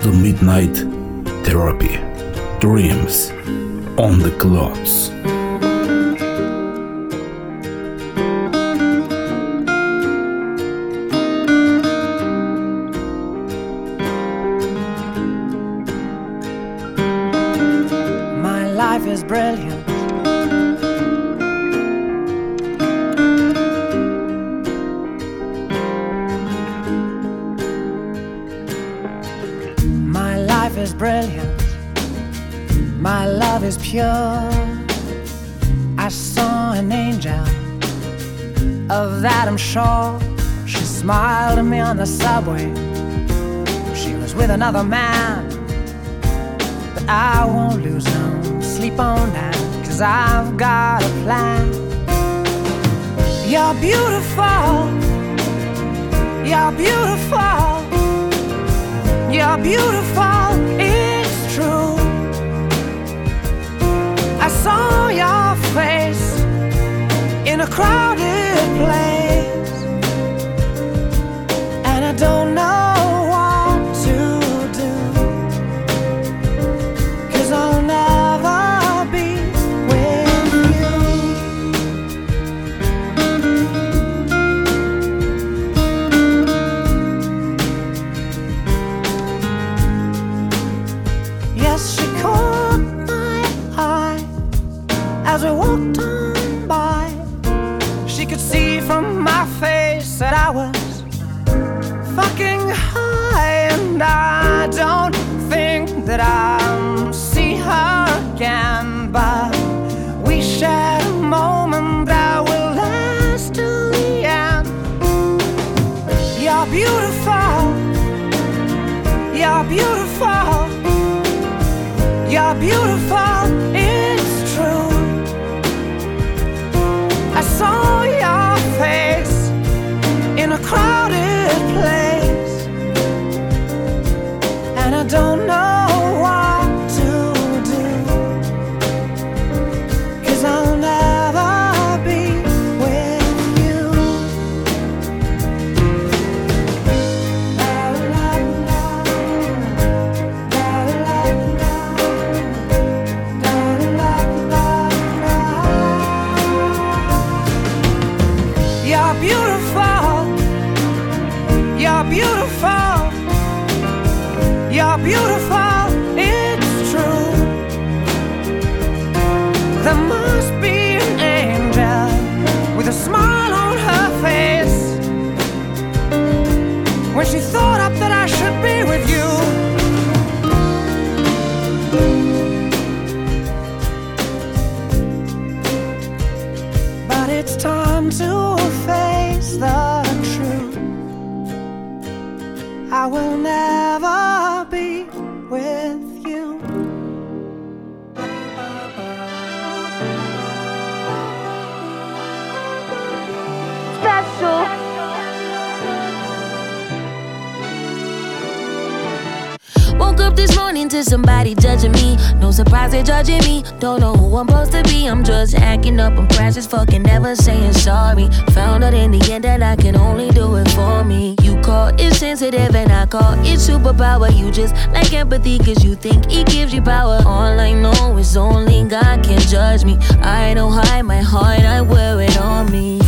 The Midnight Therapy. Dreams on the Clouds. Another man. They're judging me. Don't know who I'm supposed to be. I'm just acting up. I'm precious, fucking never saying sorry. Found out in the end that I can only do it for me. You call it sensitive and I call it superpower. You just like empathy cause you think it gives you power. All I know is only God can judge me. I don't hide my heart, I wear it on me.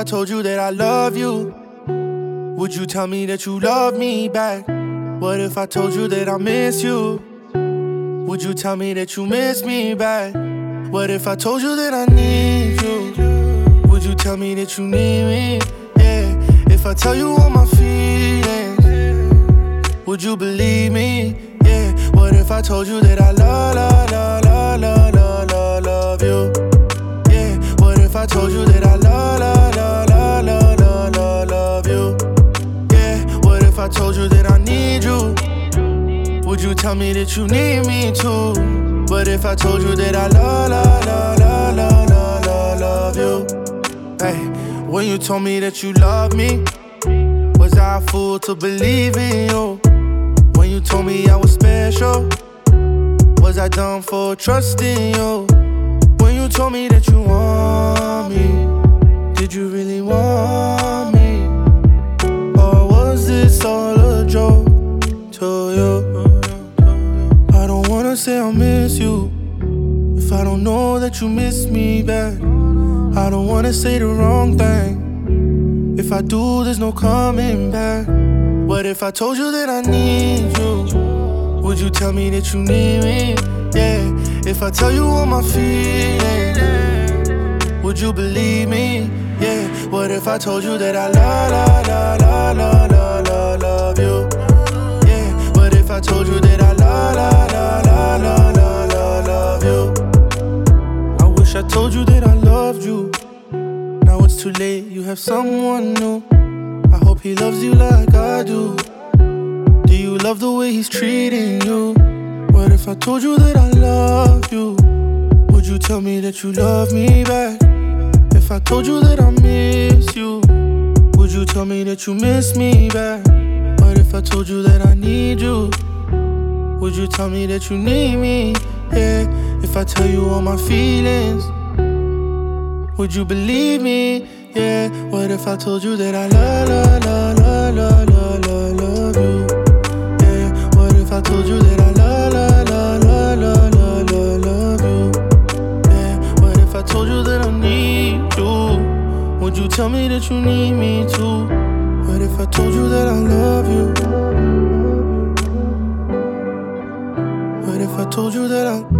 I told you that I love you? Would you tell me that you love me back? What if I told you that I miss you? Would you tell me that you miss me back? What if I told you that I need you? Would you tell me that you need me? Yeah. If I tell you all my feelings, would you believe me? Yeah. What if I told you that I love, love, love, love, love, love, love, you? Yeah, what if I told you that I love, love, told you that I need you? Would you tell me that you need me too? But if I told you that I love, love, love, love, love, love, love, you? Hey, when you told me that you love me, was I fool to believe in you? When you told me I was special, was I dumb for trusting you? When you told me that you want me, did you really want you miss me back. I don't wanna say the wrong thing. If I do, there's no coming back. What if I told you that I need you? Would you tell me that you need me? Yeah. If I tell you all my feelings, would you believe me? Yeah. What if I told you that I love, love, love, love, love, love, love you? Yeah. What if I told you that I love, love, love, love, love, love, love you? I told you that I loved you Now it's too late, you have someone new. I hope he loves you like I do. Do you love the way he's treating you? What if I told you that I love you? Would you tell me that you love me back? If I told you that I miss you, would you tell me that you miss me back? What if I told you that I need you? Would you tell me that you need me? Yeah, if I tell you all my feelings. Would you believe me? Yeah. What if I told you that I love, love, love, love, love, love, love you? Yeah. What if I told you that I love, love, love, love, love, love, love you? Yeah. What if I told you that I need you? Would you tell me that you need me too? What if I told you that I love you? Told you that I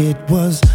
It was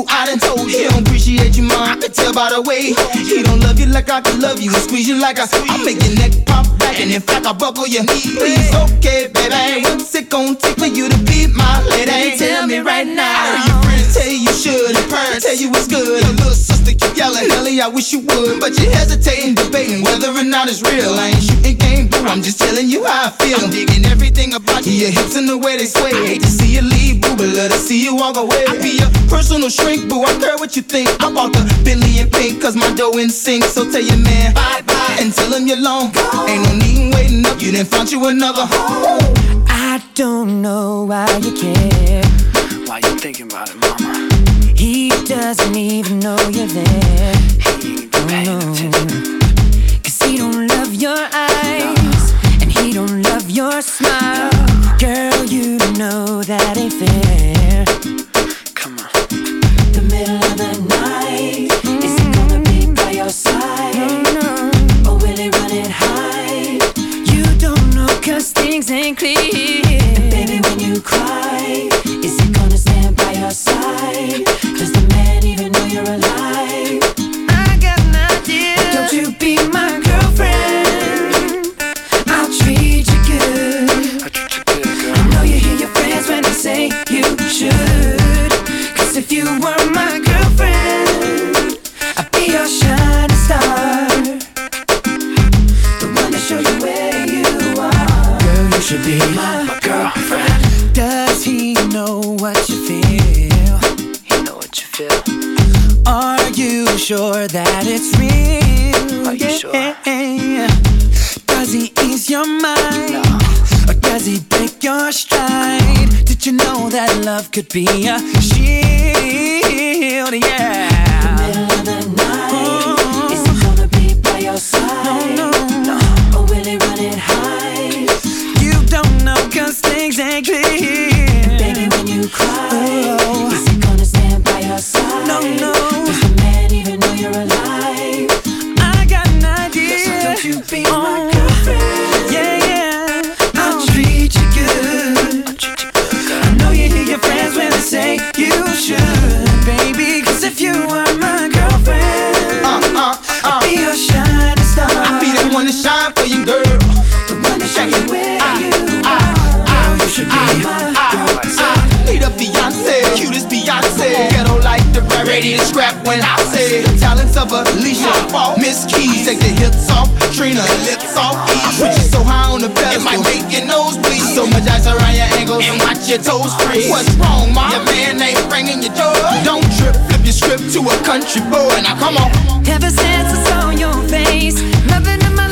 boo, I done told you. He don't appreciate you, mom, I can tell by the way. He don't love you like I can love you and squeeze you like I I make your neck pop back, and in fact, I buckle your knee. Please, okay, baby, what's it gonna take for you to be my lady? Tell me right now. Your friends tell you should, and parents tell you it's good. Your little sister yelling, Ellie, I wish you would, but you're hesitating, debating whether or not it's real. I ain't shooting game, boo, I'm just telling you how I feel. I'm digging everything about you, your hips and the way they sway. I Hate to see you leave, boo, but love to see you walk away. I be your personal shrink, boo, I care what you think. I bought the Bentley in pink, cause my dough in sync. So tell your man, bye bye, and tell him you're long. Ain't no need waiting up, you didn't find you another home. I don't know why you care. Why you thinking about it, mama? He doesn't even know you're there. He paying attention. Cause he don't love your eyes. And he don't love your smile. Girl, you know that ain't fair. Be my Girlfriend, Does he know what you feel? you know what you feel. Are you sure that it's real? Are you sure? Does he ease your mind? Or does he break your stride? Did you know that love could be a shield? Yeah. The middle of the night. Is he gonna be by your side? Cause things ain't clear. Baby, when you cry, is he gonna stand by your side? No, no. Does the man even know you're alive? I got an idea. So don't you be my oh. The rap, ready when I say the talents of a Alicia, Miss Keys, take the hips off, Trina, lips off, ease. Put you so high on the pedestal, it might make your nose bleed. So much ice around your ankles and watch your toes freeze. What's wrong, ma? Your man ain't ringing your door. Don't trip, flip your script to a country boy. Now come on. Ever since I saw your face, nothing in my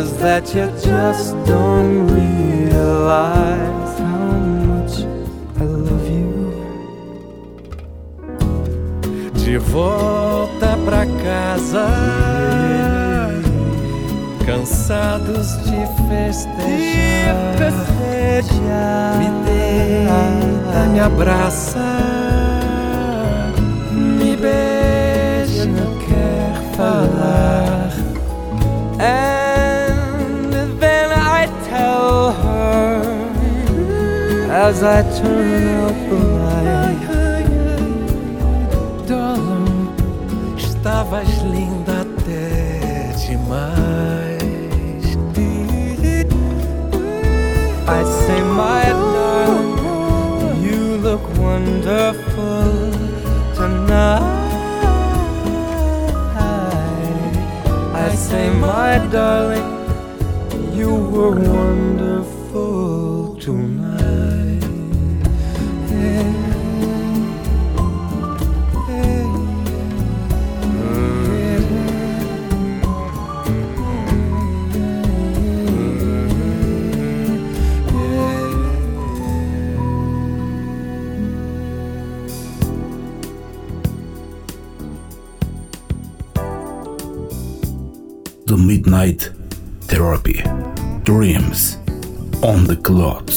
is that you just don't realize how much I love you. De volta pra casa, cansados de festejar, de festejar. me deita, me abraça, me beija, não quer falar. É as I turn out the light. Darling, estavas linda até demais. I say, my darling, you look wonderful tonight. I say, my darling, you were wonderful tonight. night therapy dreams on the clock.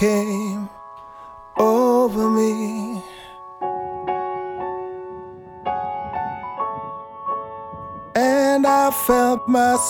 came over me. And I felt myself.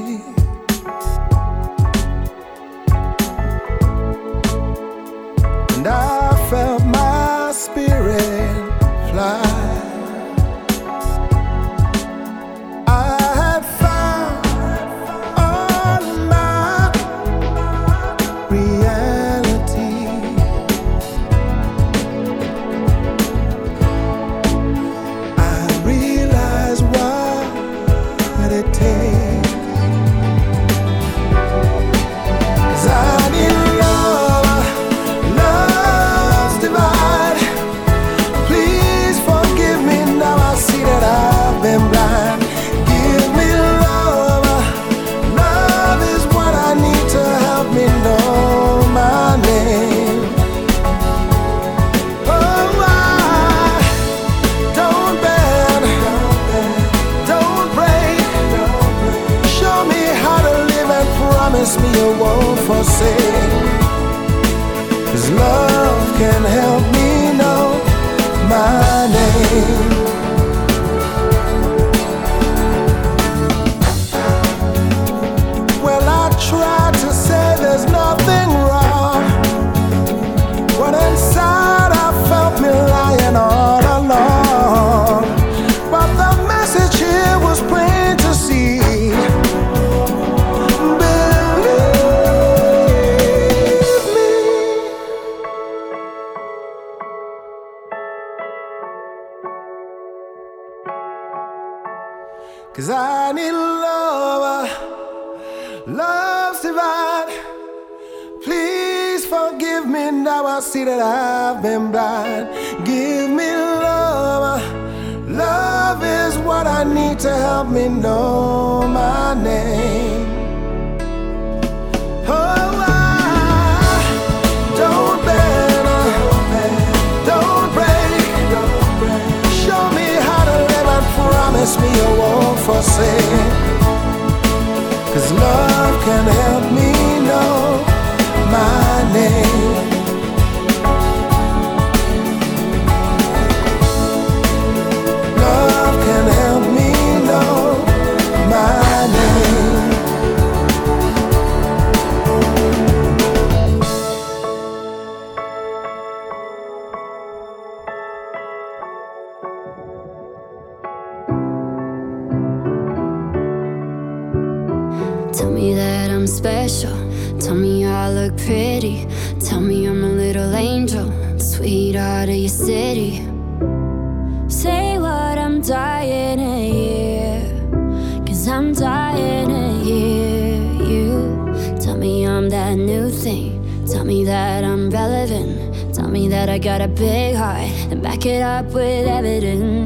me know I got a big heart and back it up with evidence.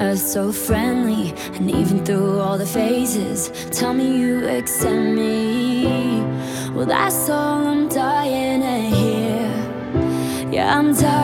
earth so friendly and even through all the phases tell me you accept me. Well that's all i'm dying to hear. Yeah i'm dying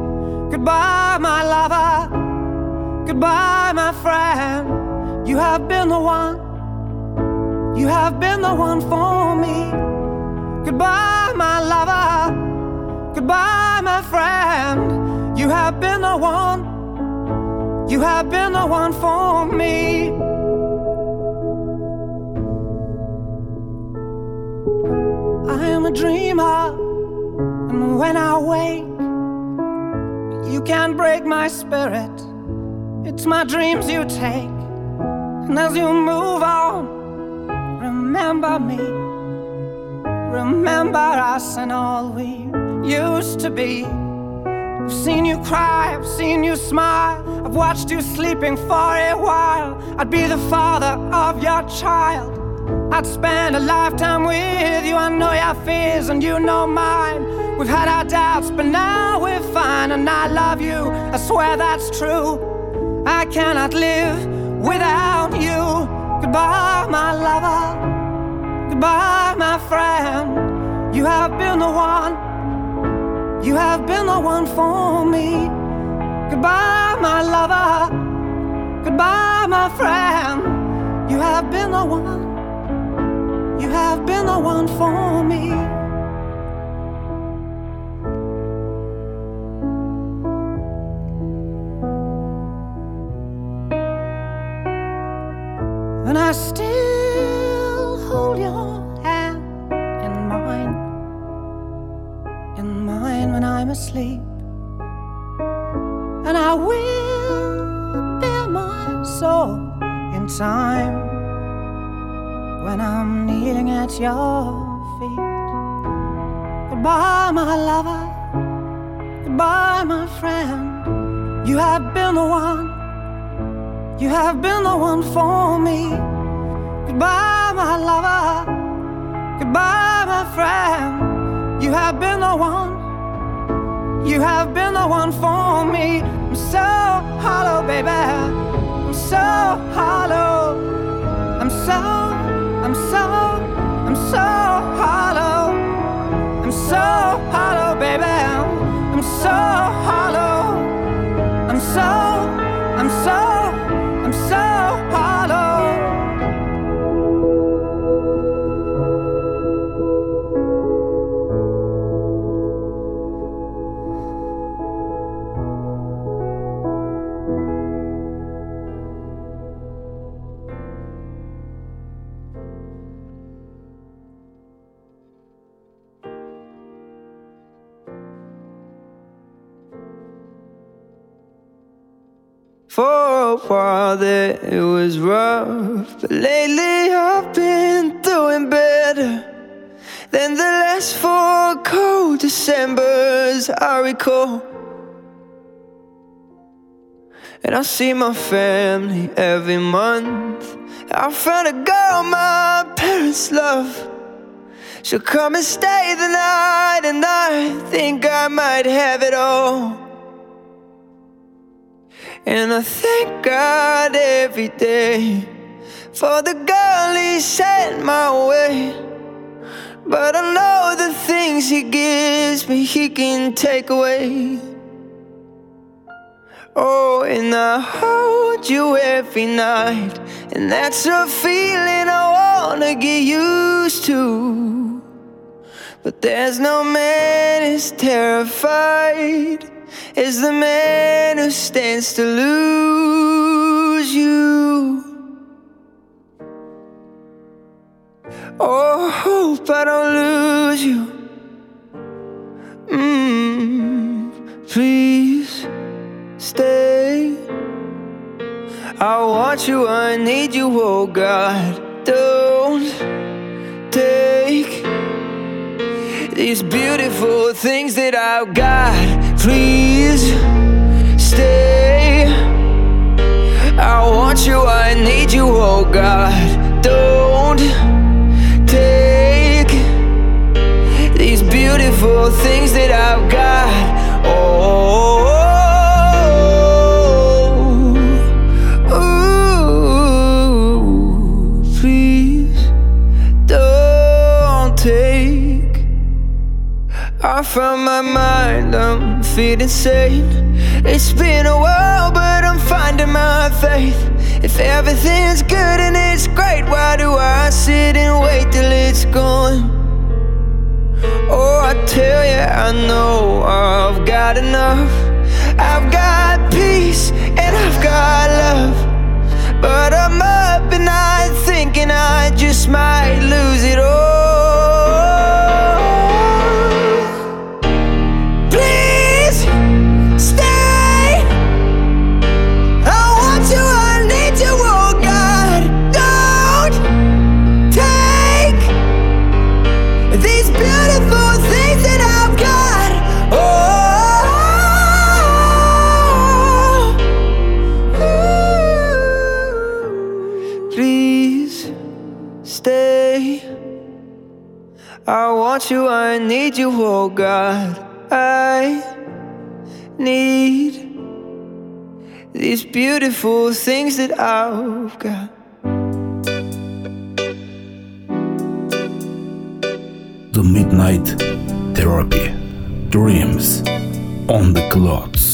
Goodbye, my lover. Goodbye, my friend. You have been the one. You have been the one for me. Goodbye, my lover. Goodbye, my friend. You have been the one. You have been the one for me. I am a dreamer, and when I wake, you can't break my spirit. It's my dreams you take, and as you move on, remember me. Remember us and all we used to be. I've seen you cry, I've seen you smile, I've watched you sleeping for a while. I'd be the father of your child. I'd spend a lifetime with you. I know your fears and you know mine. We've had our doubts, but now we're fine, and I love you. I swear that's true. I cannot live without you. Goodbye, my lover. Goodbye, my friend. You have been the one. You have been the one for me. Goodbye, my lover. Goodbye, my friend. You have been the one. You have been the one for me. And I still hold your hand in mine, in mine when I'm asleep. And I will bear my soul in time when I'm kneeling at your feet. Goodbye, my lover. Goodbye, my friend. You have been the one. You have been the one for me. Goodbye, my lover. Goodbye, my friend. You have been the one. You have been the one for me. I'm so hollow, baby. I'm so hollow. I'm so, I'm so, I'm so hollow. I'm so hollow, baby. I'm so hollow. I'm so, I'm so, For a while there it was rough, but lately I've been doing better than the last four cold Decembers I recall. And I see my family every month. I found a girl my parents love. She'll come and stay the night, and I think I might have it all. And I thank God every day for the girl He sent my way. But I know the things He gives me, He can take away. Oh, and I hold you every night, and that's a feeling I wanna get used to. But there's no man as terrified is the man who stands to lose you. Oh, hope I don't lose you. Mm, please stay. I want you, I need you, oh God. Don't take these beautiful things that I've got. Please stay. I want you, I need you, oh God. Don't take these beautiful things that I've got. Oh. I found my mind, I'm feeling sane. It's been a while, but I'm finding my faith. If everything's good and it's great, why do I sit and wait till it's gone? Oh, I tell you, I know I've got enough. I've got peace and I've got love. But I'm up and I'm thinking I just might lose it all. Oh God. I need these beautiful things that I've got. The Midnight Therapy. Dreams on the clouds.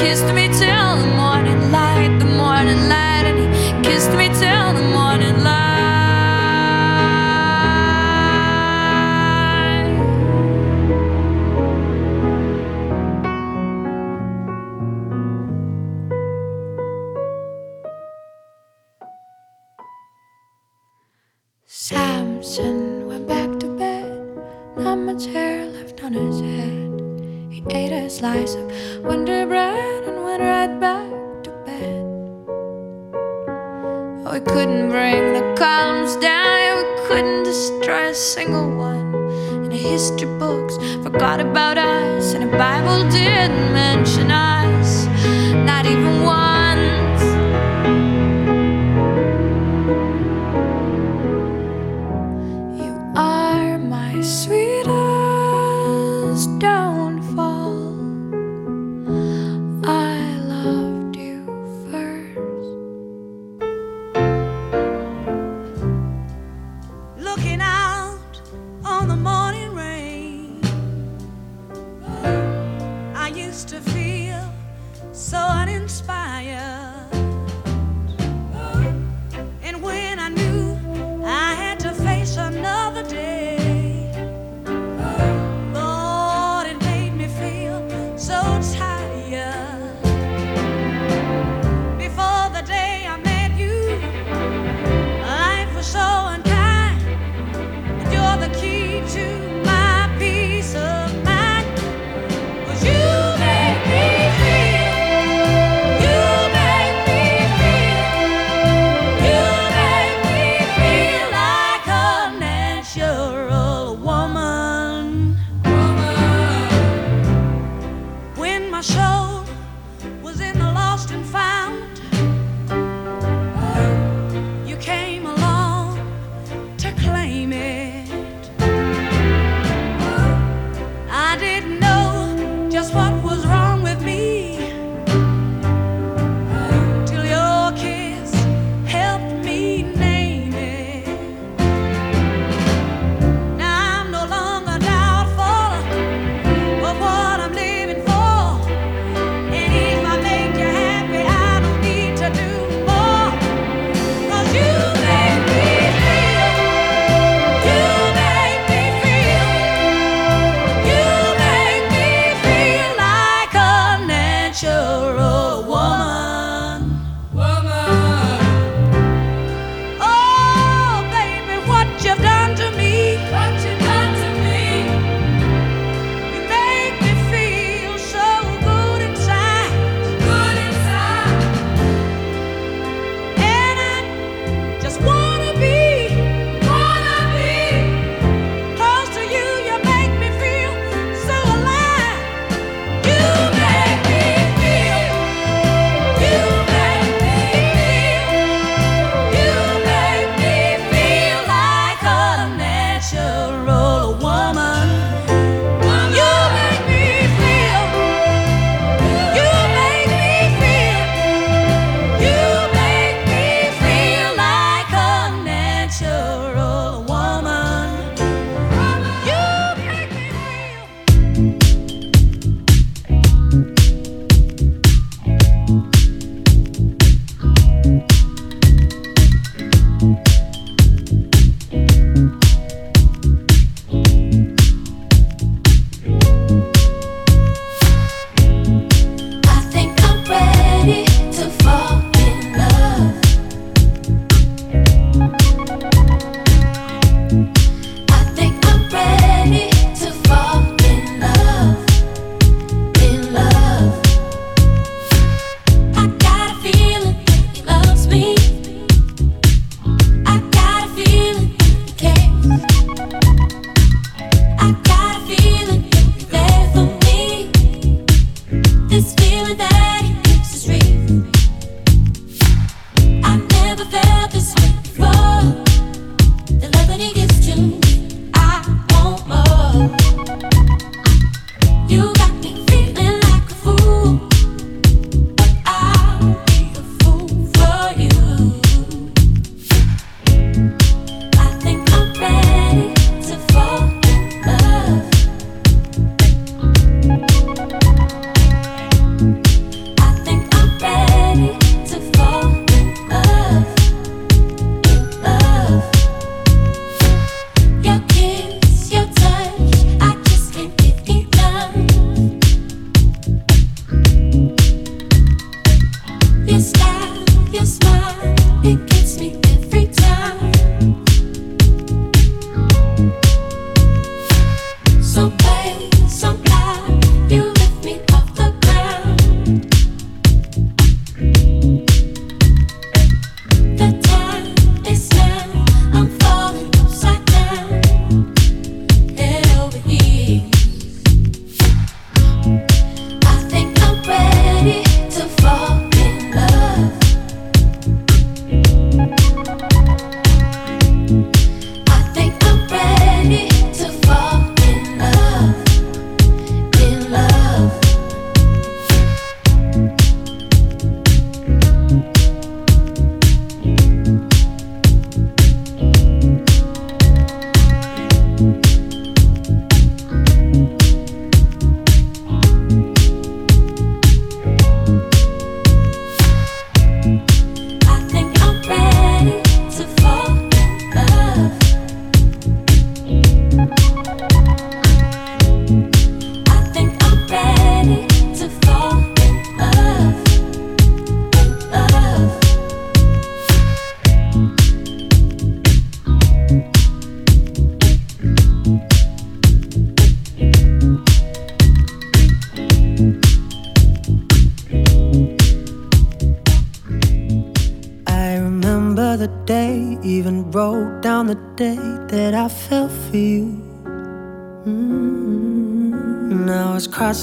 And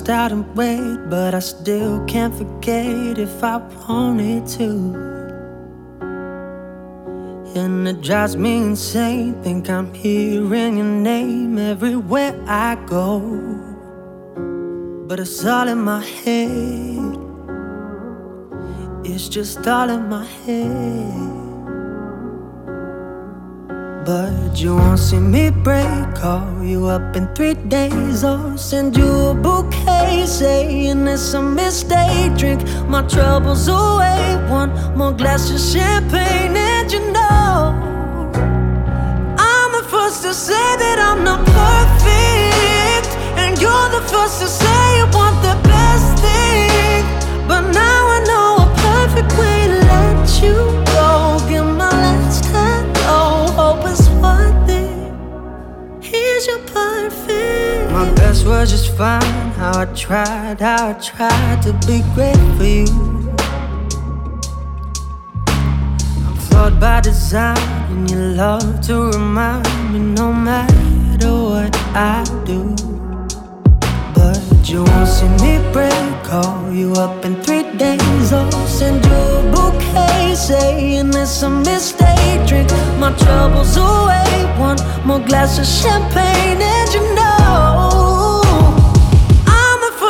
it's crossed out and weighed, but I still can't forget if I wanted to. And it drives me insane. Think I'm hearing your name everywhere I go. But it's all in my head. It's just all in my head. But you won't see me break. Call you up in three days or send you a bouquet saying it's a mistake. Drink my troubles away. One more glass of champagne, and you know I'm the first to say that I'm not perfect, and you're the first to say you want the best thing. But now I know a perfect way to let you best was just fine. How I tried, how I tried to be great for you. I'm flawed by design, and you love to remind me no matter what I do. But you won't see me break. Call you up in three days. I'll send you a bouquet saying it's a mistake. Drink my troubles away. One more glass of champagne, and you know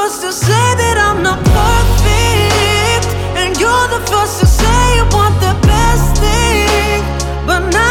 first to say that I'm not perfect, and you're the first to say you want the best thing. But now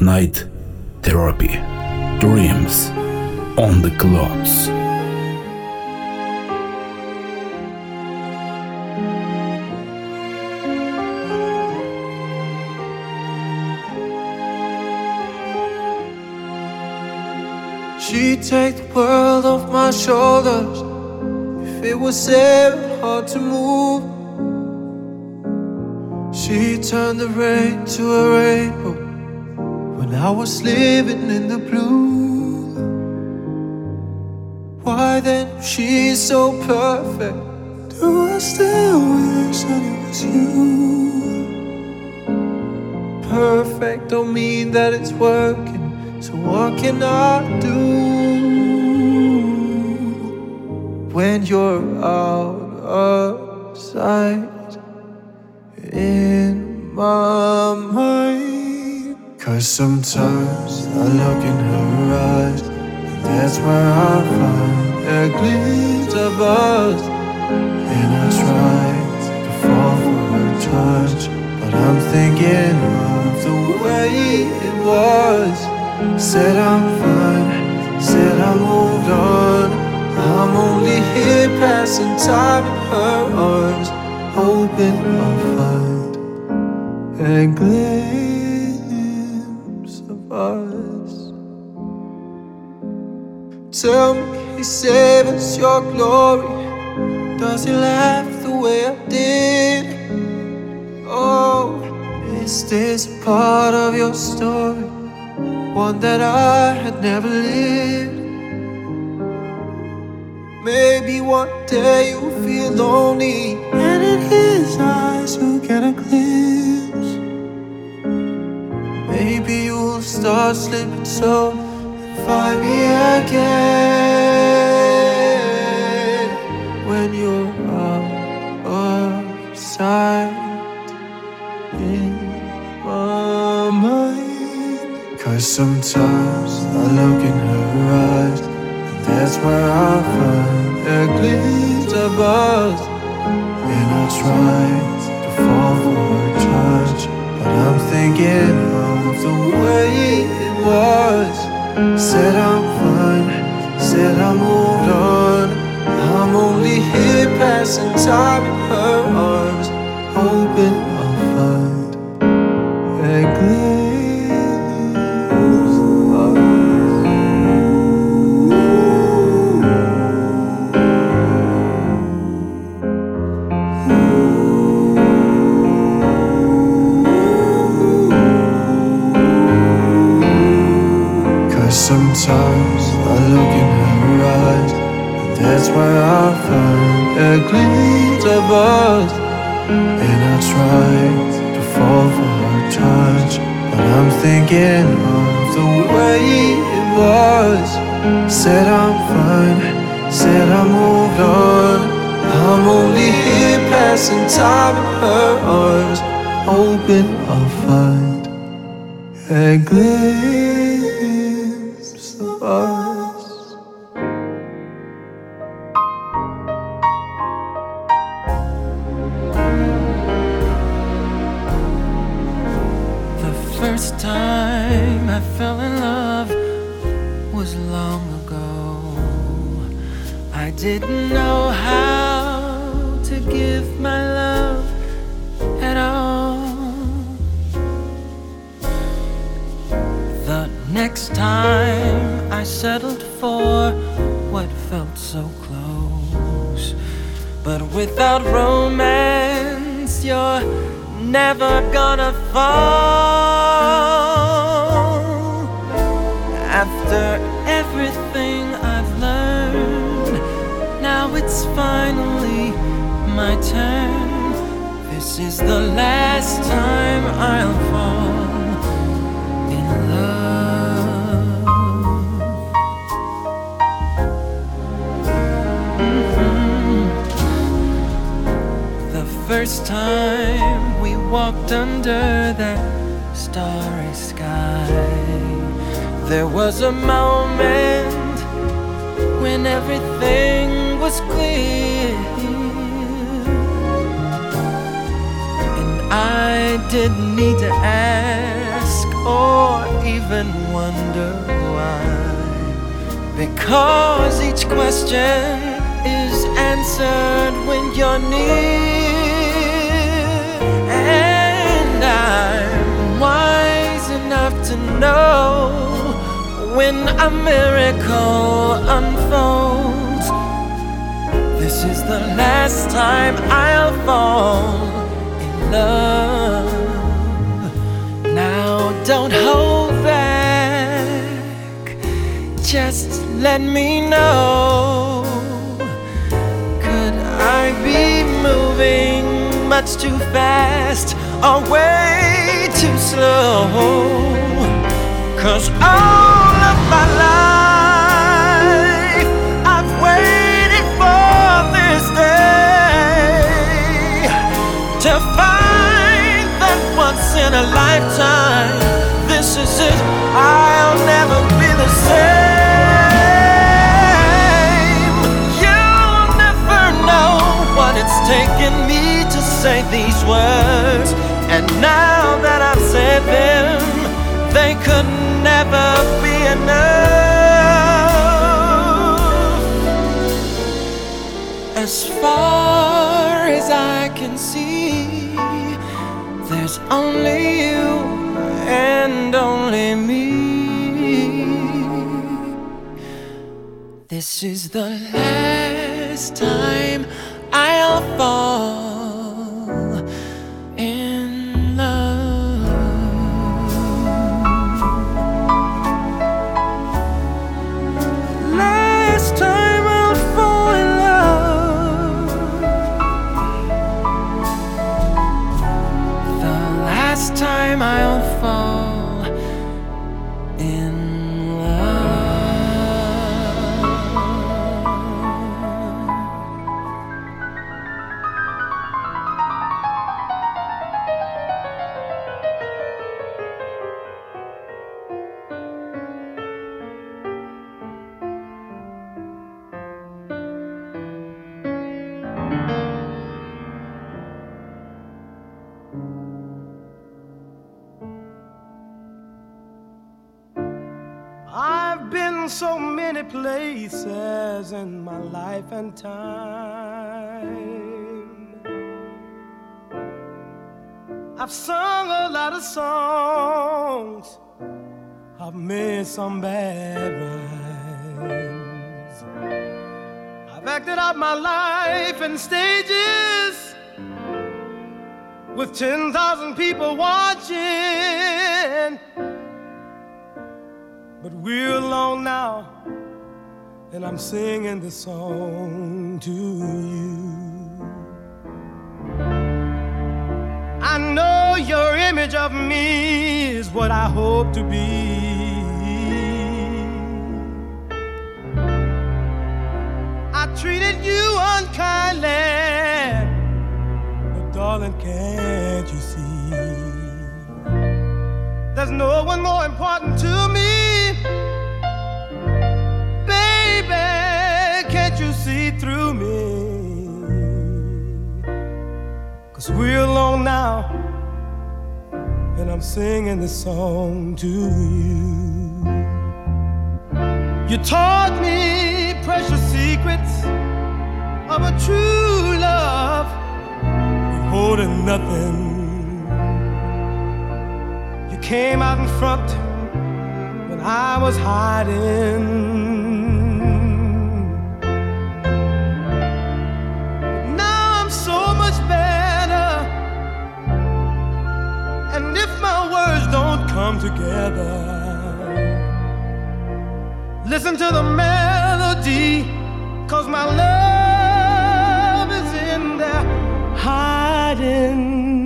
Midnight Therapy. Dreams on the clouds. She take the world off my shoulders. If it was ever hard to move, she turned the rain to a rainbow I was living in the blue. Why then, she's so perfect? Do I still wish that it was you? Perfect don't mean that it's working. So what can I do when you're out of sight in my mind? Cause sometimes I look in her eyes, and that's where I find a glimpse of us. And I try to fall for her touch, but I'm thinking of the way it was. Said I'm fine, said I moved on. I'm only here passing time in her arms, hoping I'll find a glimpse Tell me, he saved us your glory. Does he laugh the way I did? Oh, is this part of your story? One that I had never lived. Maybe one day you'll feel lonely, and in his eyes you'll get a glimpse. Maybe you'll start slipping so find me again when you're out of sight in my mind. Cause sometimes I look in her eyes, and that's where I find a glimpse of us. And I try to fall for her touch, but I'm thinking of the way it was. Said I'm fine, said I moved on. I'm only here passing time in her arms. said I my life in stages with 10,000 people watching. But we're alone now, and I'm singing this song to you. I know your image of me is what I hope to be. Treated you unkindly, but darling, can't you see? There's no one more important to me. Baby, can't you see through me? Cause we're alone now, and I'm singing this song to you. You taught me precious secrets of a true love, holding nothing. You came out in front when I was hiding. Now I'm so much better. And if my words don't come together, listen to the cause my love is in there hiding.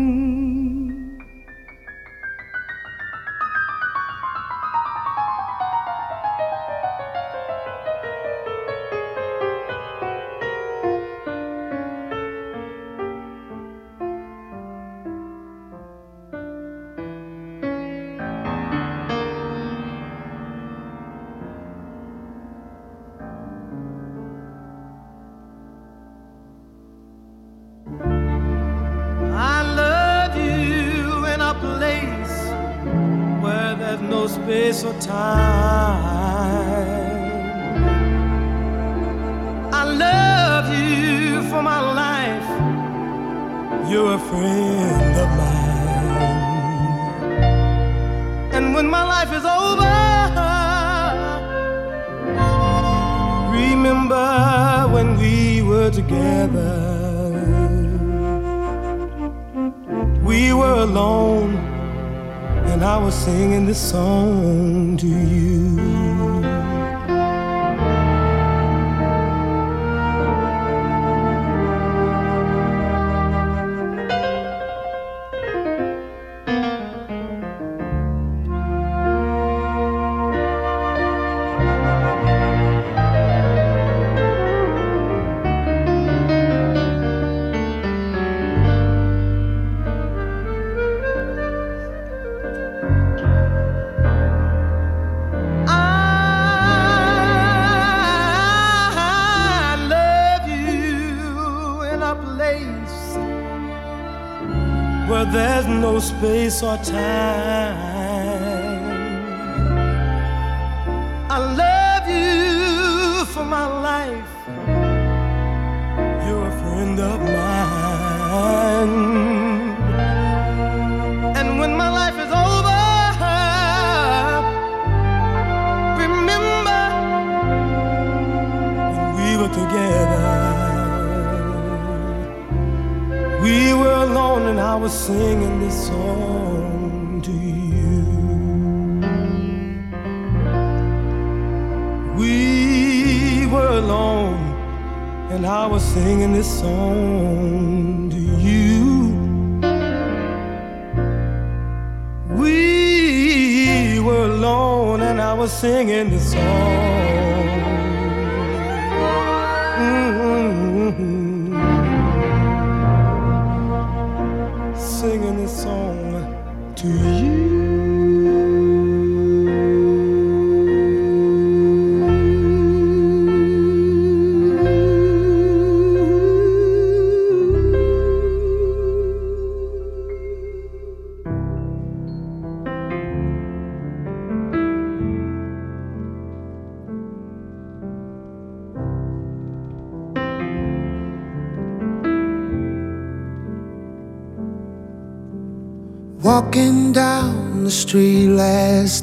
Or time.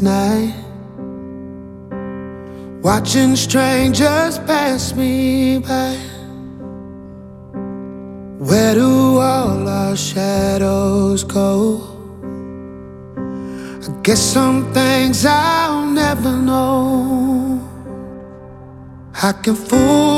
Night, watching strangers pass me by. Where do all our shadows go? I guess some things I'll never know. I can fool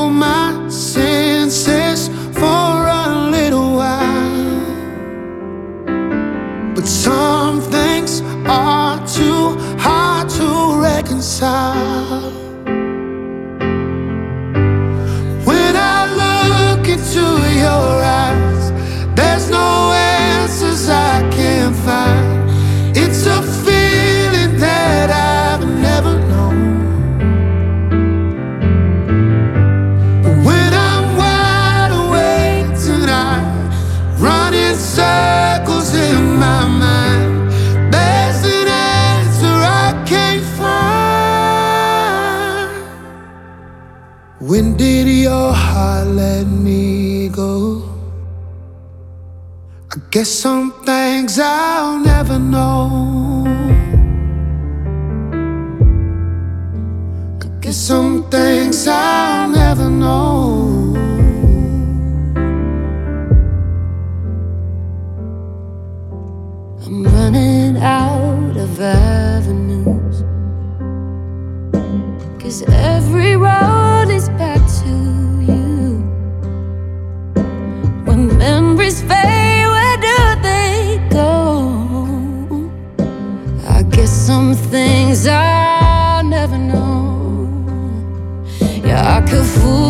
guess some things I'll never know. Guess some things I'll never know. I'm running out of avenues. Cause every things I'll never know. Yeah, I could fool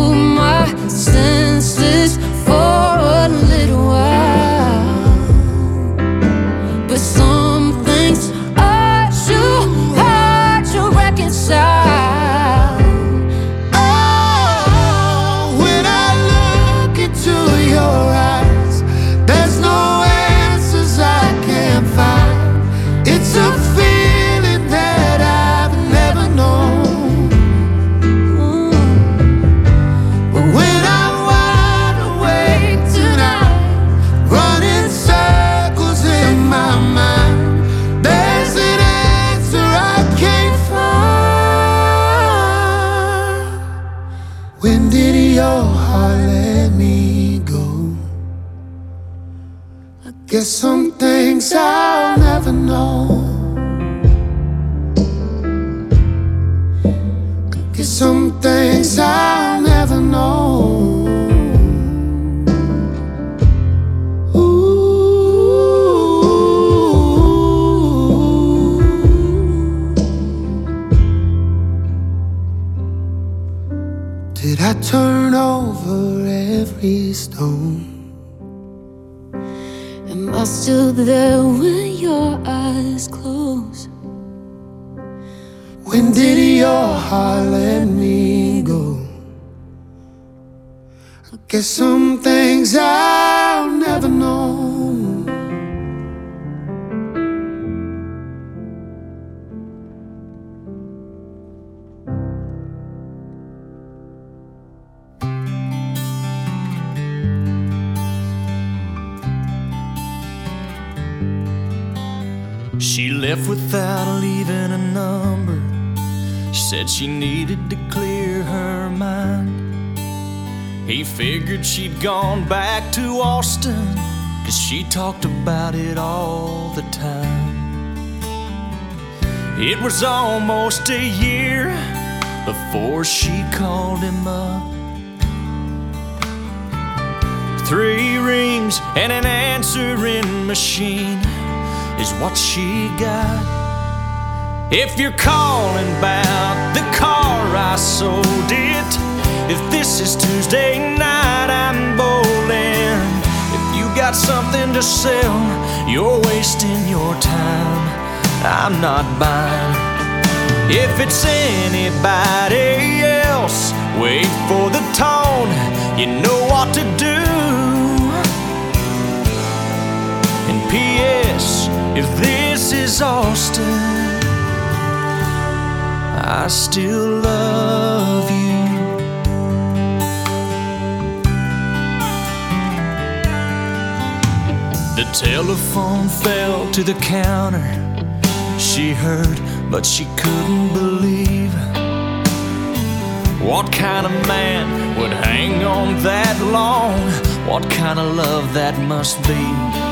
stone? Am I still there when your eyes close? When did your heart let me go? I guess some things I'll never know. Left without leaving a number. She said she needed to clear her mind. He figured she'd gone back to Austin, cause she talked about it all the time. It was almost a year before she called him up. Three rings and an answering machine is what she got. If you're calling about the car I sold it, if this is Tuesday night, I'm bowling. If you got something to sell, you're wasting your time. I'm not buying. If it's anybody else, wait for the tone. You know what to do. And P.S. If this is Austin, I still love you. The telephone fell to the counter. She heard, but she couldn't believe. What kind of man would hang on that long? What kind of love that must be?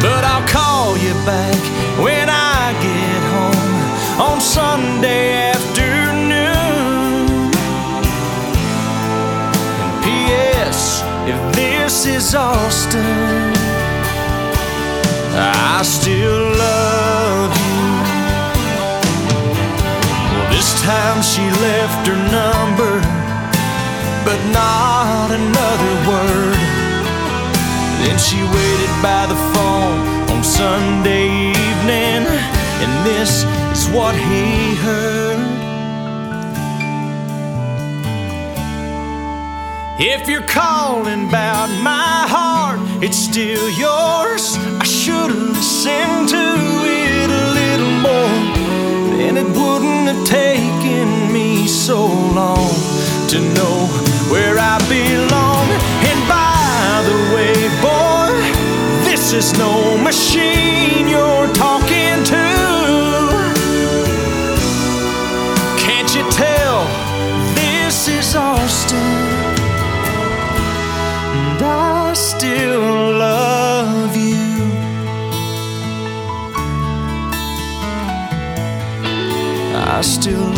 But I'll call you back when I get home on Sunday afternoon. And P.S. If this is Austin, I still love you. Well, this time she left her number, but not another word. Then she waited by the phone on Sunday evening, and this is what he heard. If you're calling about my heart, it's still yours. I should have listened to it a little more. Then it wouldn't have taken me so long to know where I belong. Is no machine you're talking to. Can't you tell this is Austin? And I still love you. I still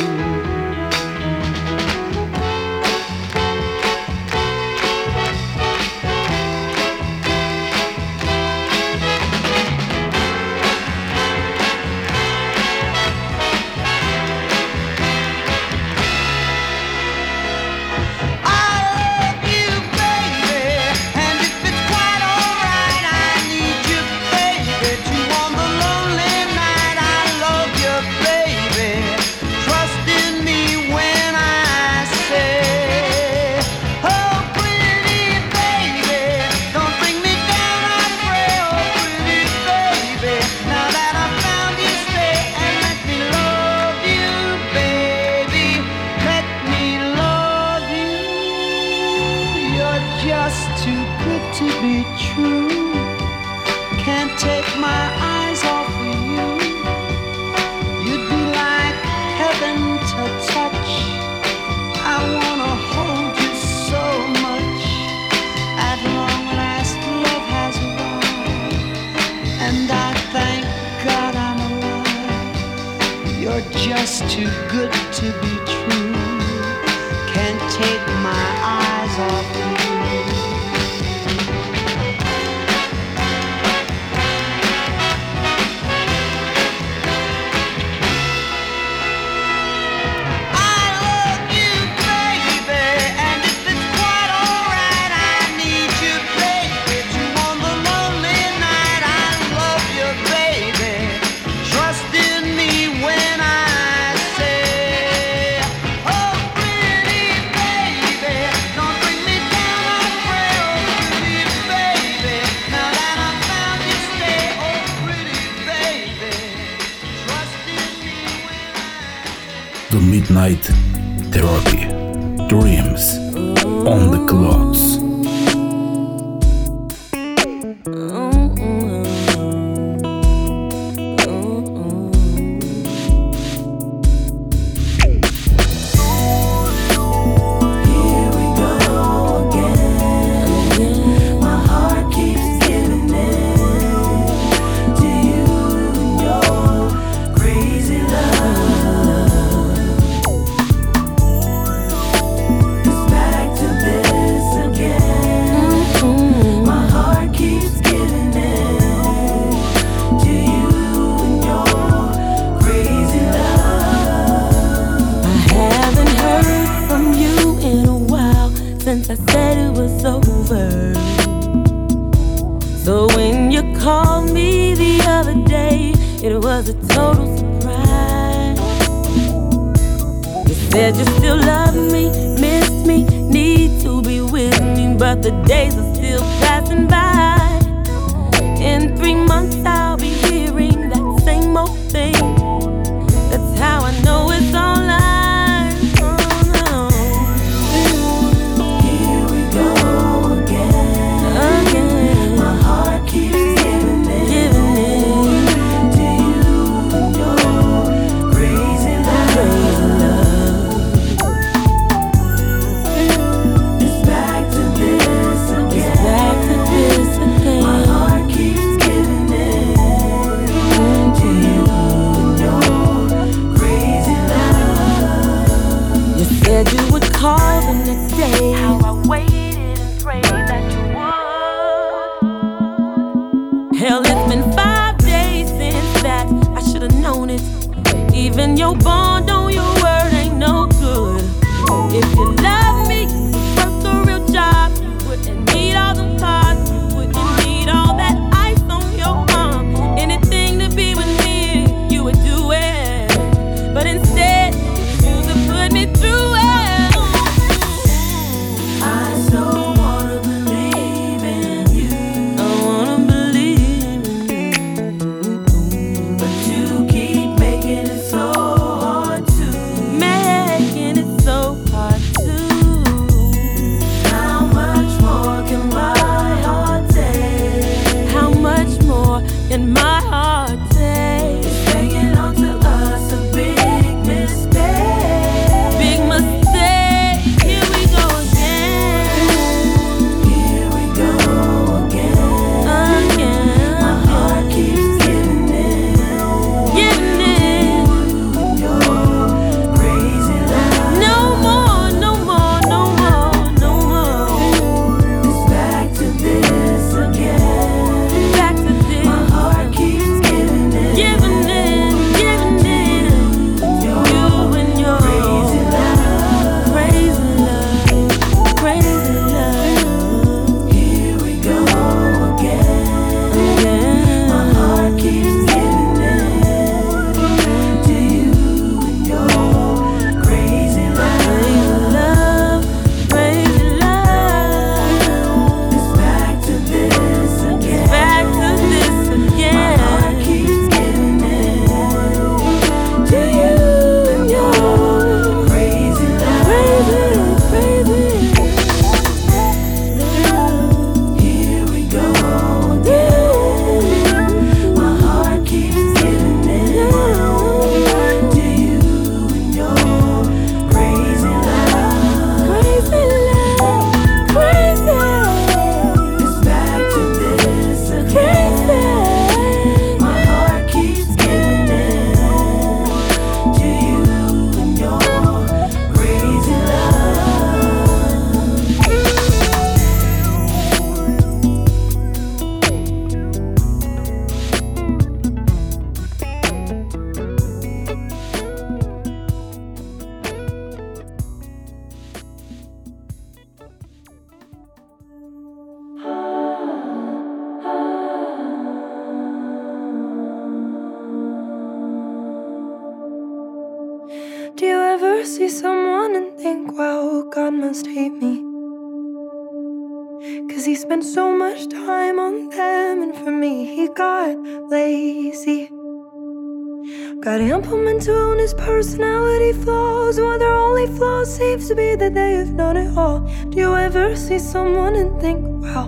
To be that they have known it all. Do you ever see someone and think, wow,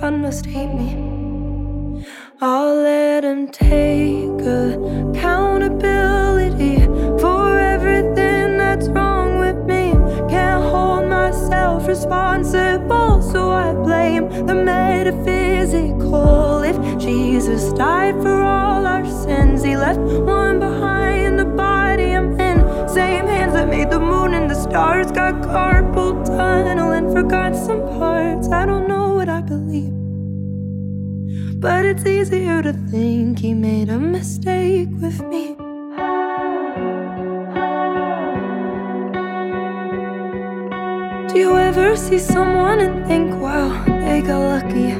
God must hate me? It's easier to think he made a mistake with me. Do you ever see someone and think, wow, they got lucky?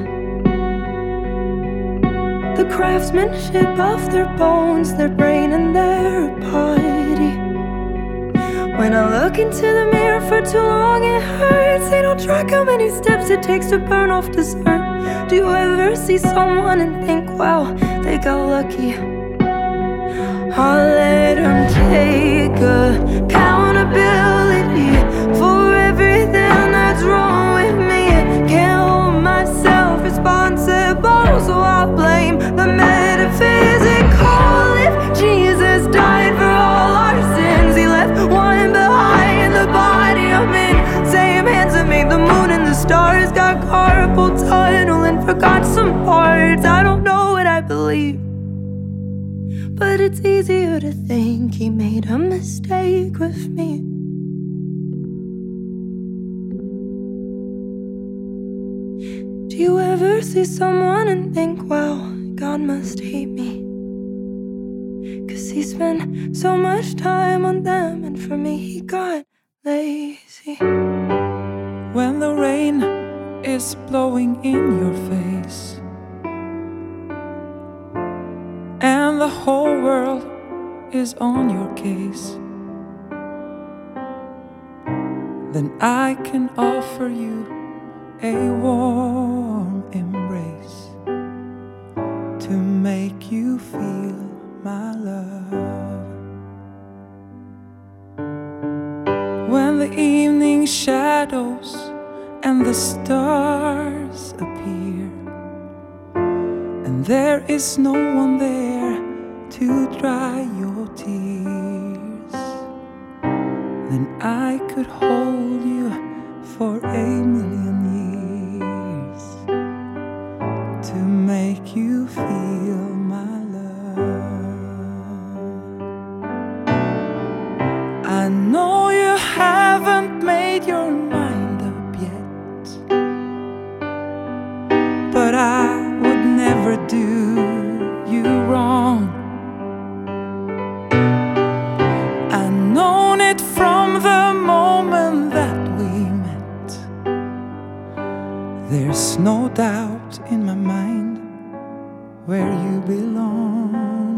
The craftsmanship of their bones, their brain, and their body. When I look into the mirror for too long, it hurts. They don't track how many steps it takes to burn off dessert. Do you ever see someone and think, wow, they got lucky? I'll let them take accountability it's easier to think he made a mistake with me. Do you ever see someone When the evening shadows and the stars appear, and there is no one there to dry your tears, then I could hold you for a million years to make you feel no doubt in my mind where you belong.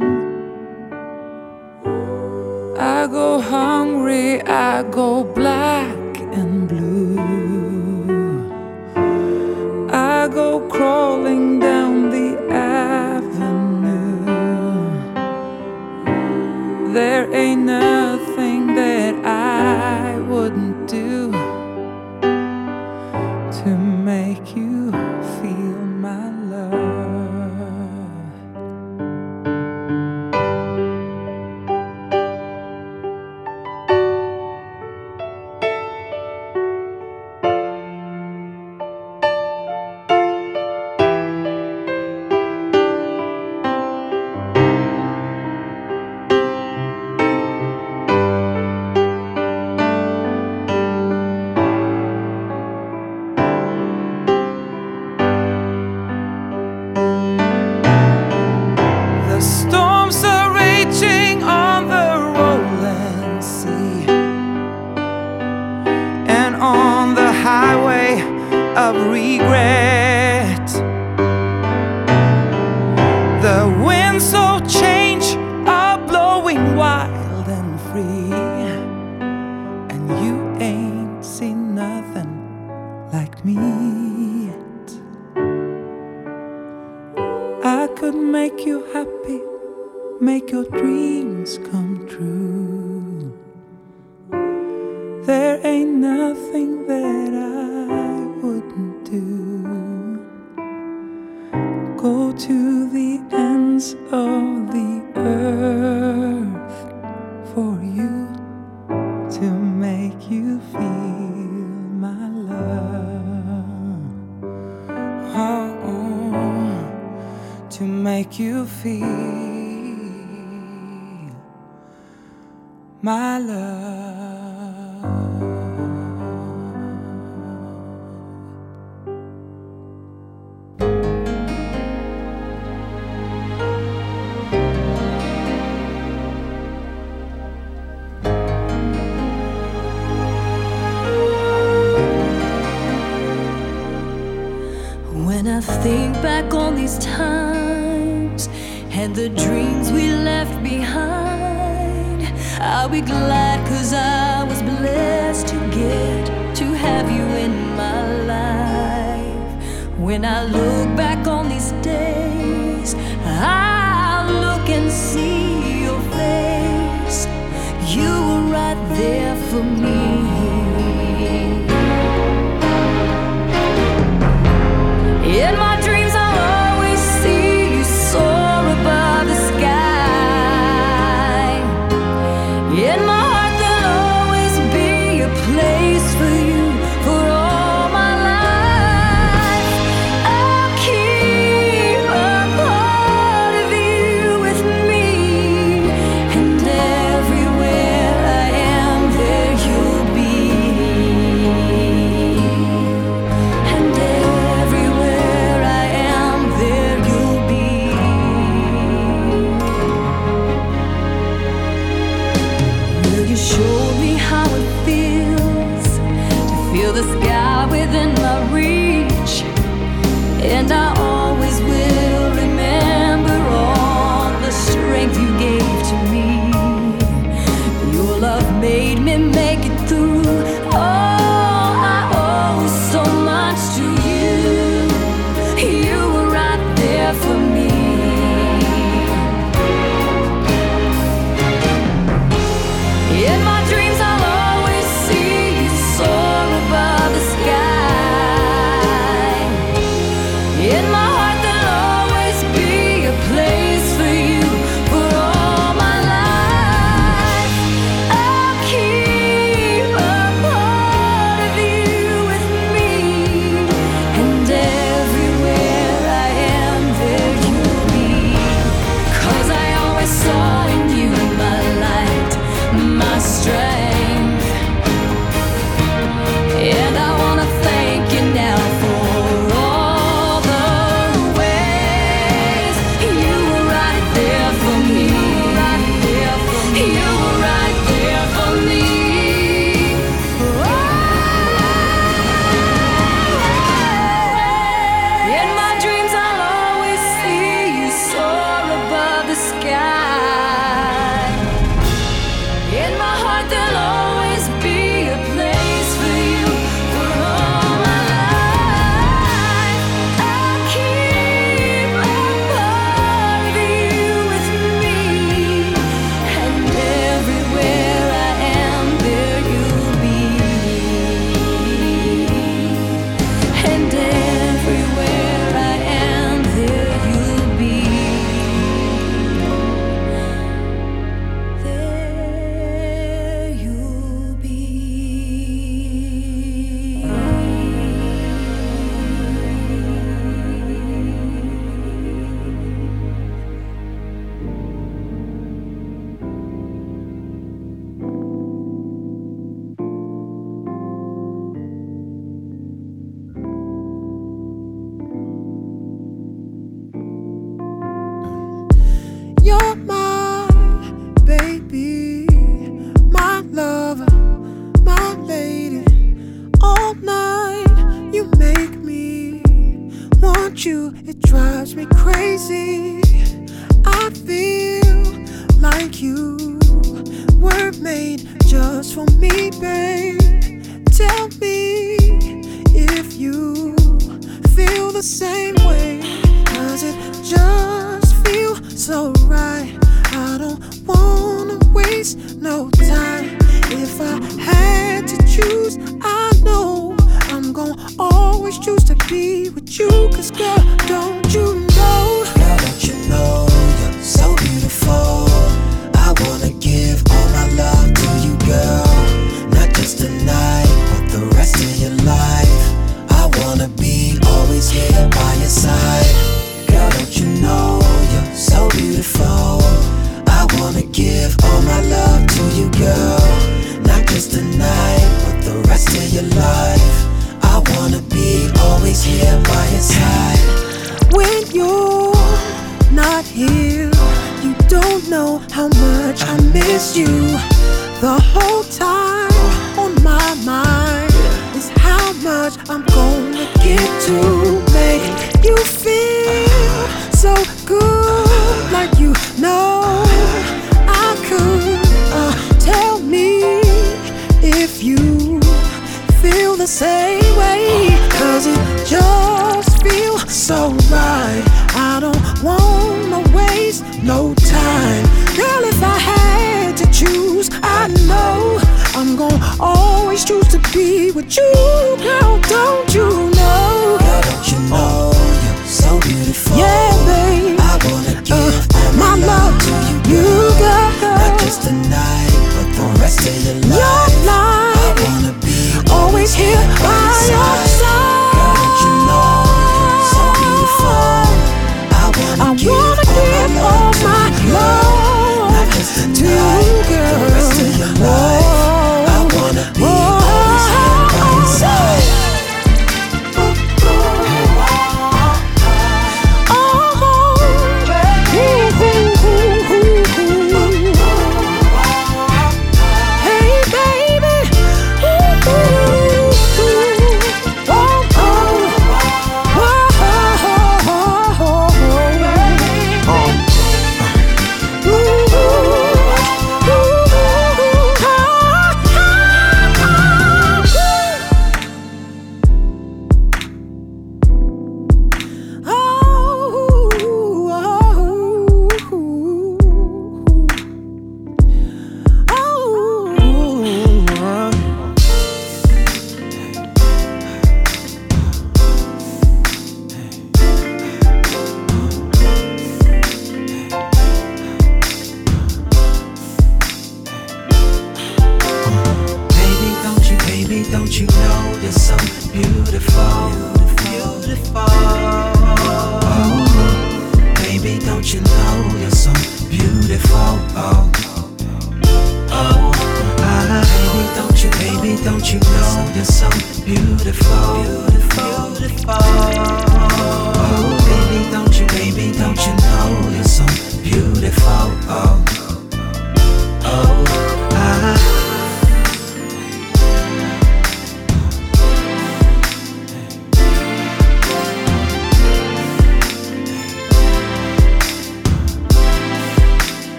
I go hungry, I go black and blue. I go crawling down the avenue. There ain't nothing that I wouldn't do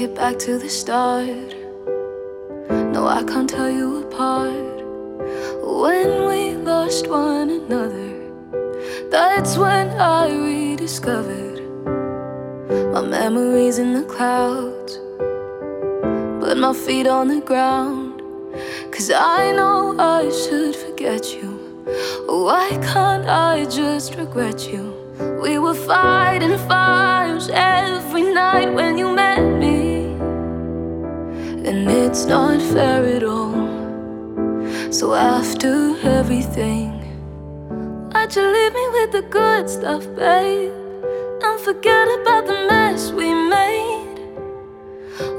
Get it back to the start. No, I can't tell you apart. When we lost one another, that's when I rediscovered my memories in the clouds. Put my feet on the ground, cause I know I should forget you. Why can't I just regret you? We were fighting fires every night when you met and it's not fair at all. So after everything, why'd you leave me with the good stuff, babe? And forget about the mess we made.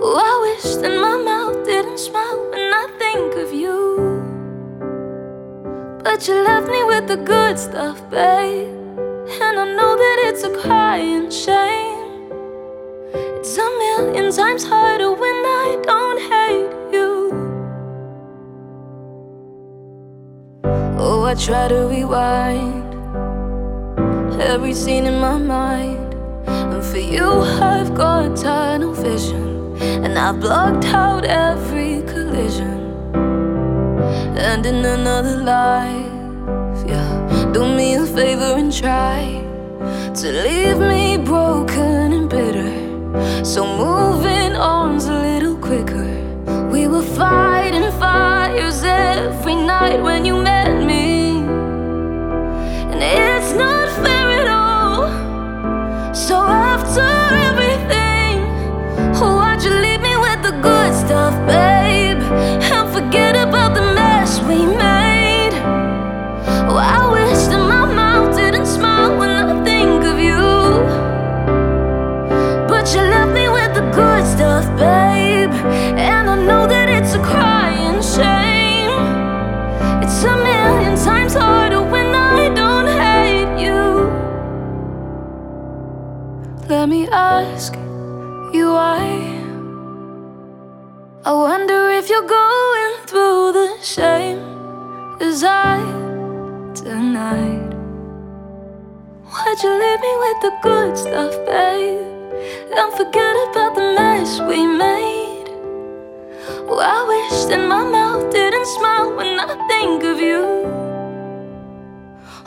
Oh, I wish that my mouth didn't smile when I think of you. But you left me with the good stuff, babe. And I know that it's a crying shame. It's a million times harder I try to rewind every scene in my mind. And for you, I've got tunnel vision. And I've blocked out every collision. And in another life, yeah, do me a favor and try to leave me broken and bitter. So moving on's a little quicker. We were fighting fires every night when you met me. And Let me ask you why. I wonder if you're going through the same as I tonight. Why'd you leave me with the good stuff, babe? And forget about the mess we made. Oh, I wish that my mouth didn't smile when I think of you.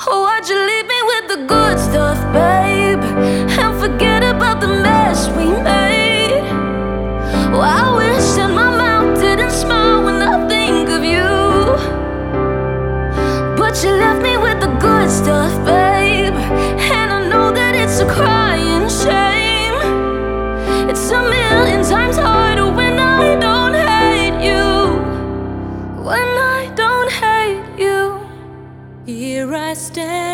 Oh, why'd you leave me with the good stuff, babe? And forget about the mess we made. I wish that my mouth didn't smile when I think of you. But you left me with the good stuff, babe. And I know that it's a crying shame. It's a million times harder when I don't hate you. When I don't hate you. Here I stand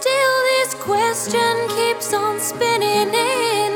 still, this question keeps on spinning in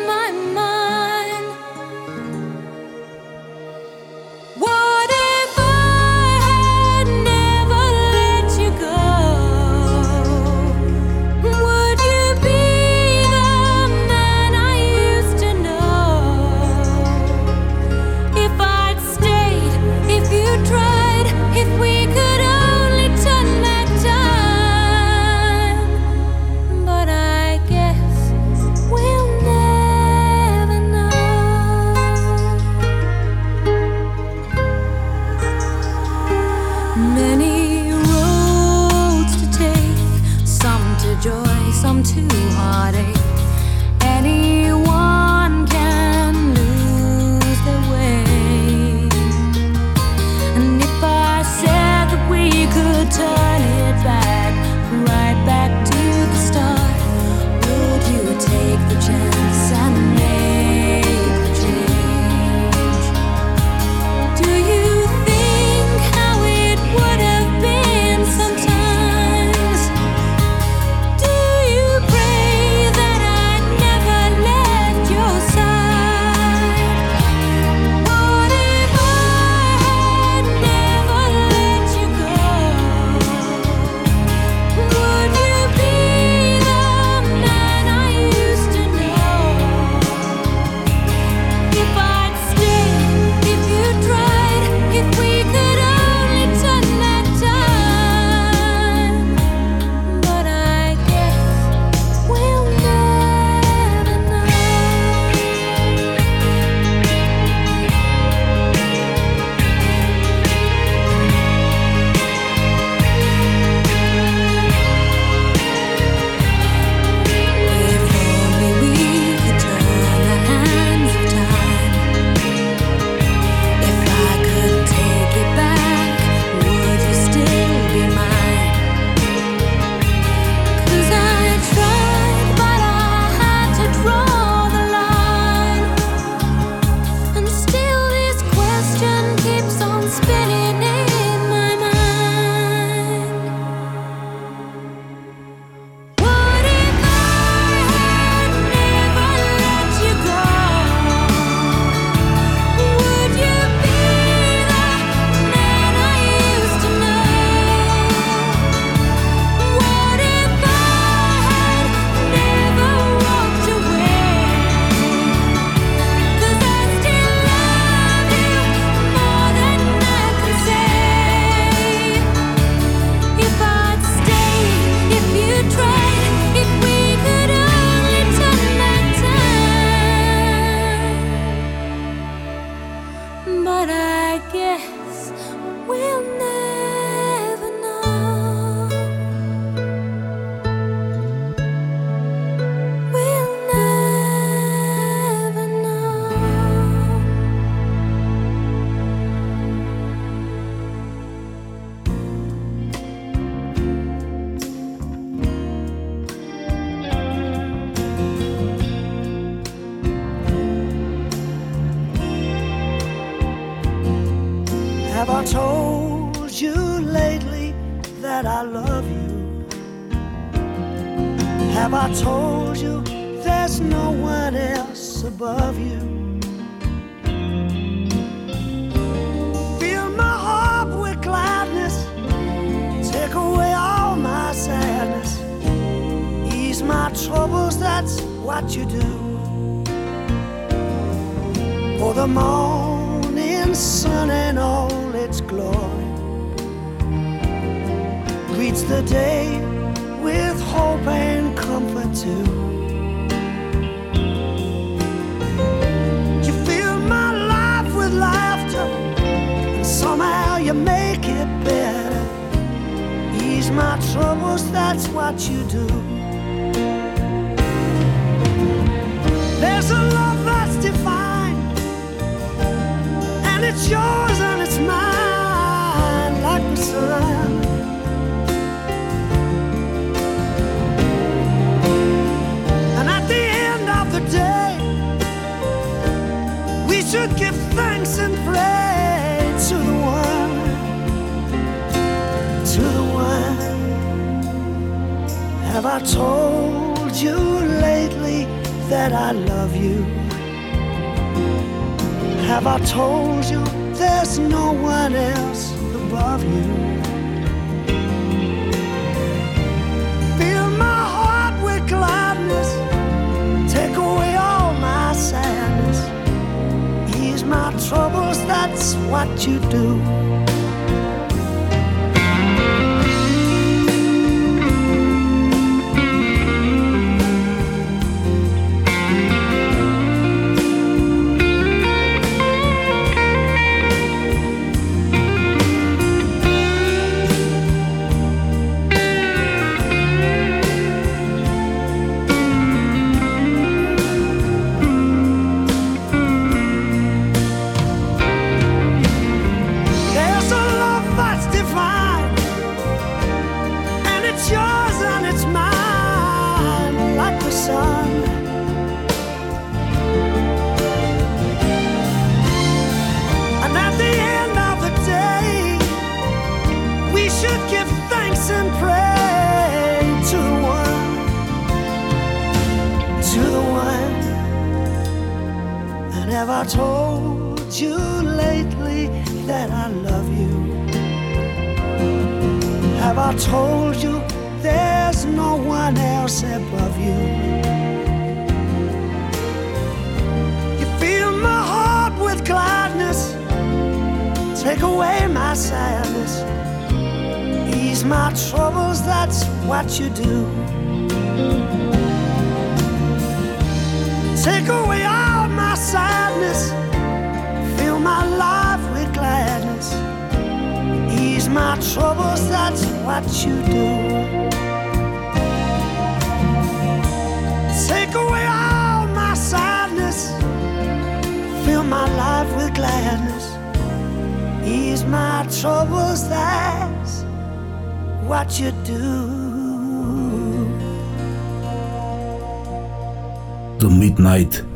The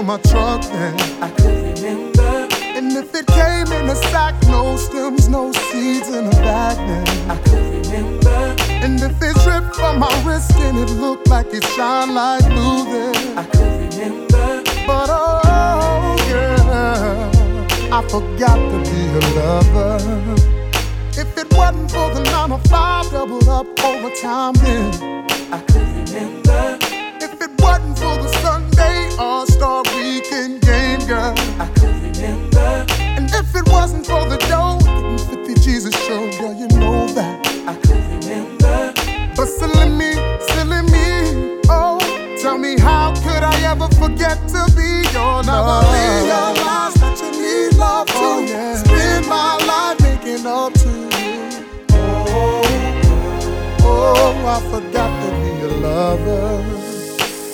on my truck then. I could remember. And if it came in a sack, no stems, no seeds in a bag then. I could remember. And if it dripped from my wrist and it looked like it shine like blue then. I could remember. But oh yeah, I forgot to be a lover. If it wasn't for the nine to five doubled up overtime, then I could remember. If it wasn't for the Sunday All Star for the dough, getting 50 Jesus show, girl, you know that. I could remember. But silly me, silly me, oh, tell me how could I ever forget to be your Now oh. I realize that you need love to oh, spend my life making up to you. Oh, oh, I forgot to be a lover.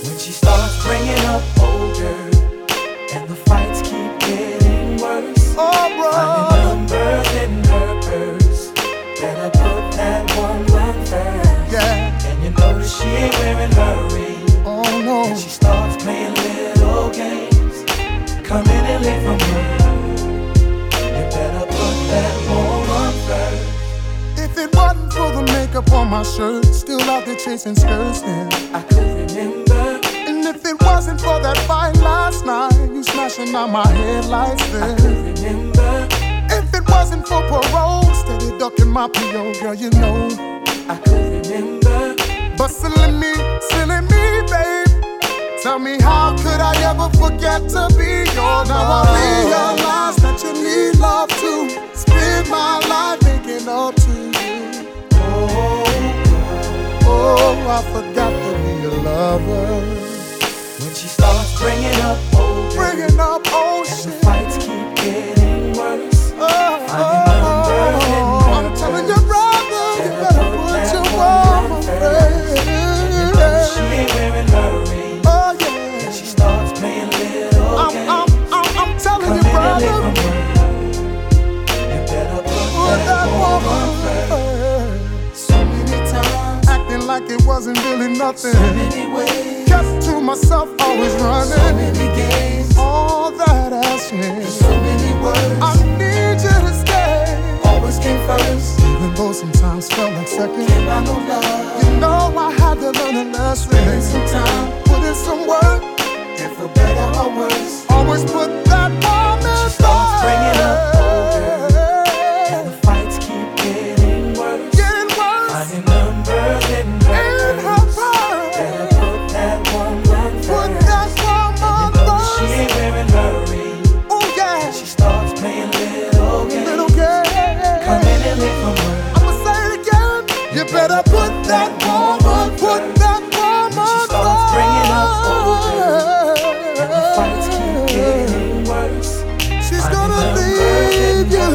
When she starts bringing up older chasing skirts, then I could remember. And if it wasn't for that fight last night, you smashing out my headlights, then I could remember. If it wasn't for parole, steady ducking my PO, girl, you know I could remember. But silly me, silly me, babe. Tell me how could I ever forget to be yours? Now I realize that you need love too. Spend my life making up to you. Oh, oh, oh I forgot to be a lover. When she starts bringing up oh, old, bringing up old and shit. the fights keep getting worse. Oh, Finding numbers in oh, her I'm telling purse. you, brother, you better put your woman first. She ain't wearing her ring. Oh yeah. And she starts playing little I'm, games. I'm, I'm, I'm telling you, Coming brother. You better put that woman first. So many times, acting like it wasn't really nothing. So many ways, myself, always running. So many games, all that has changed. So many words, I need you to stay. Always came first, even though sometimes felt like second. Came by no love. You know I had to learn a lesson. Spend some time, put in some work, and for better or worse, always put that woman first. starts bringing up Better put that woman, put that woman She starts bringing up older. And the fights keep getting worse. She's Finding gonna leave you.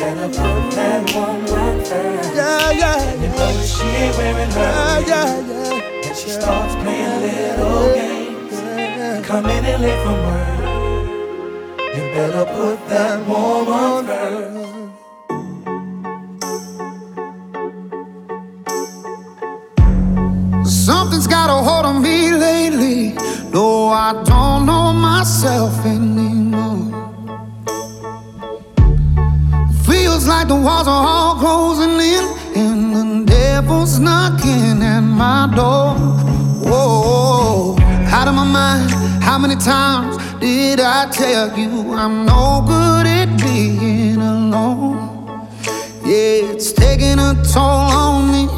Better put that woman first. Yeah, yeah, And you know she ain't wearing her yeah, yeah, yeah. And she starts playing little games. Coming in late from work. You better put that woman first. Something's got a hold on me lately. No, I don't know myself anymore. Feels like the walls are all closing in, and the devil's knocking at my door. Whoa, out of my mind. How many times did I tell you I'm no good at being alone? Yeah, it's taking a toll on me.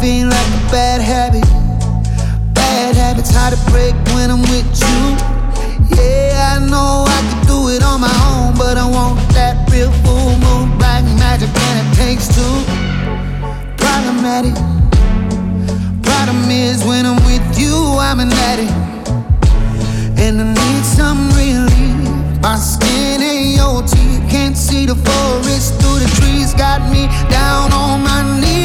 feel like a bad habit. Bad habits hard to break when I'm with you. Yeah, I know I can do it on my own, but I want that real full moon, black magic, and it takes two. Problematic. Problem is when I'm with you, I'm an addict, and I need some relief. My skin ain't teeth can't see the forest through the trees, got me down on my knees.